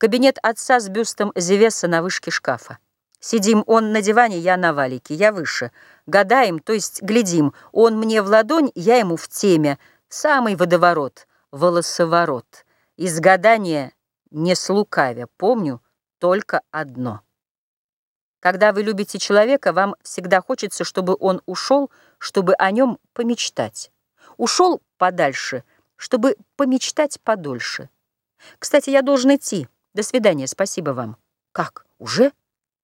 Кабинет отца с бюстом Зевеса на вышке шкафа. Сидим он на диване, я на валике, я выше. Гадаем, то есть глядим. Он мне в ладонь, я ему в теме. Самый водоворот, волосоворот. Из гадания не слукавя, помню только одно. Когда вы любите человека, вам всегда хочется, чтобы он ушел, чтобы о нем помечтать. Ушел подальше, чтобы помечтать подольше. Кстати, я должен идти. До свидания, спасибо вам. Как, уже?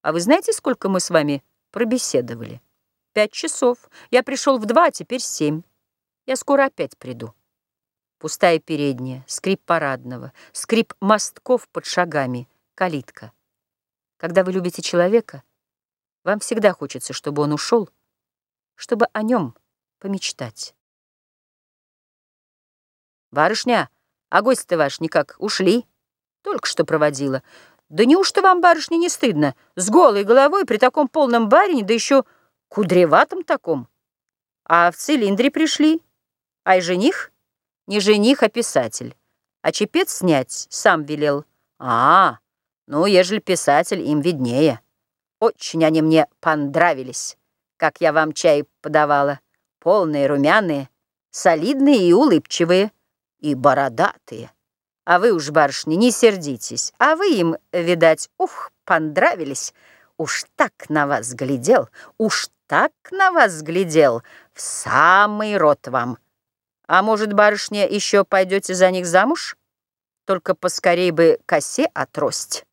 А вы знаете, сколько мы с вами пробеседовали? Пять часов. Я пришел в два, а теперь семь. Я скоро опять приду. Пустая передняя, скрип парадного, скрип мостков под шагами, калитка. Когда вы любите человека, вам всегда хочется, чтобы он ушел, чтобы о нем помечтать. Барышня, а гости-то ваш никак ушли? Только что проводила. Да неужто вам, барышня, не стыдно? С голой головой при таком полном барине, да еще кудреватом таком. А в цилиндре пришли. А и жених? Не жених, а писатель. А чепец снять сам велел. А, ну, ежели писатель, им виднее. Очень они мне понравились, как я вам чай подавала. Полные, румяные, солидные и улыбчивые, и бородатые. А вы уж, барышни, не сердитесь. А вы им, видать, ух, понравились. Уж так на вас глядел, уж так на вас глядел. В самый рот вам. А может, барышня, еще пойдете за них замуж? Только поскорей бы косе отрость.